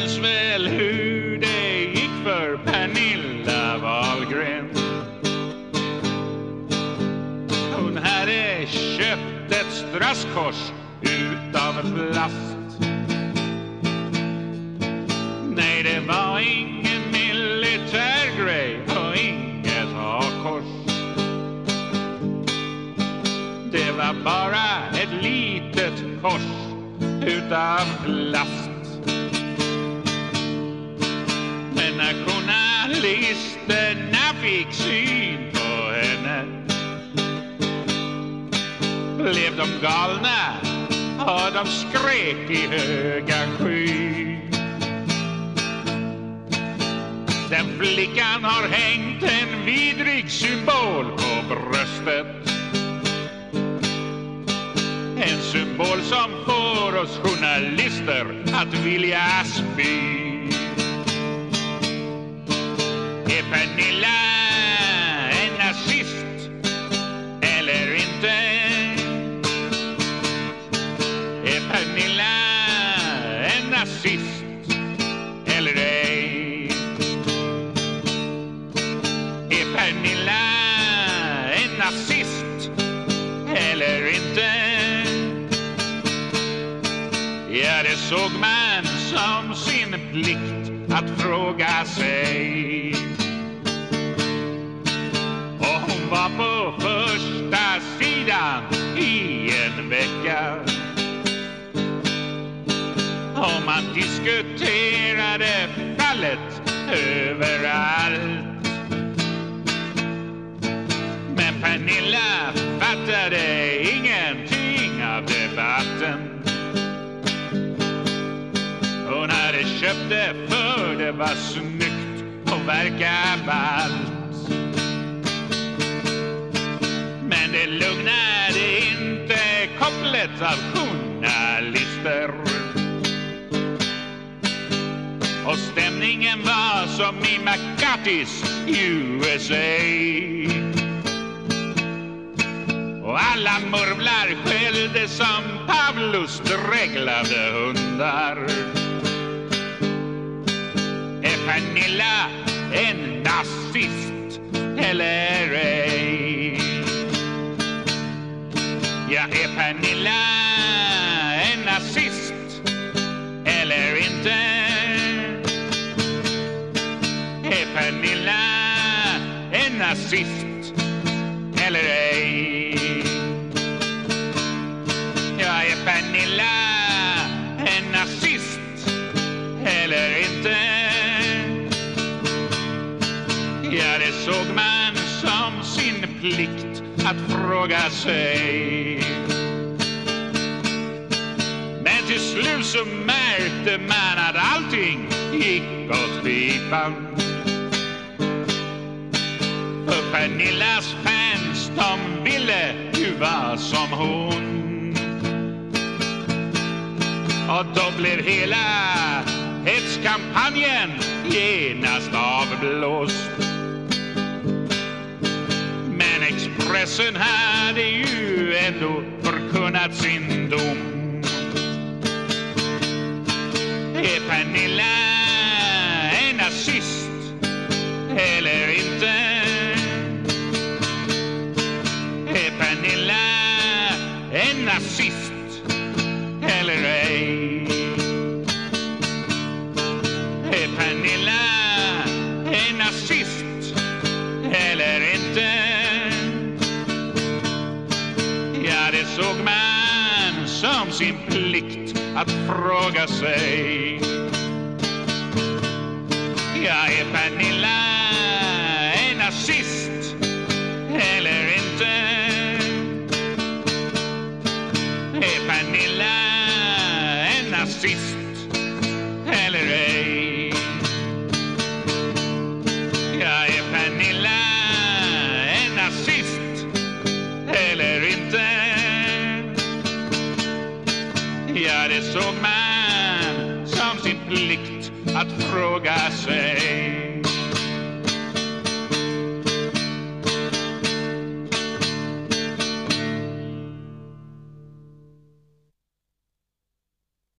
minns väl hur det gick för Pernilla Wahlgren. Hon hade köpt ett strasskors utav plast. Nej, det var ingen militärgrej och inget hakkors. Det var bara ett litet kors utav plast. Journalisterna fick syn på henne blev de galna och de skrek i höga sky. Den flickan har hängt en vidrig symbol på bröstet. En symbol som får oss journalister att vilja spy. Pernilla en nazist eller inte? Är Pernilla en nazist eller ej? Är Pernilla en nazist eller inte? Ja, det såg man som sin plikt att fråga sig. Diskuterade fallet överallt. Men Pernilla fattade ingenting av debatten. Hon hade köpt det för det var snyggt och verkar ballt. Men det lugnade inte kopplet av journalister. Och stämningen var som i McCartys USA. Och alla murvlar skällde som Pavlos dreglade hundar. Är Pernilla en nazist eller ej? Ja, är Pernilla sist eller ej? Jag är Pernilla en nazist eller inte? Ja, det såg man som sin plikt att fråga sig. Men till slut så märkte man att allting gick åt pipan. Pernillas fans, de ville ju vara som hon. Och då blev hela hetskampanjen genast avblåst. Men Expressen hade ju ändå förkunnat sin dom. Nazist eller ej? Är Pernilla en nazist eller inte? Ja, det såg man som sin plikt att fråga sig. Ja, är Pernilla Ja, det såg man som sin plikt att fråga sig.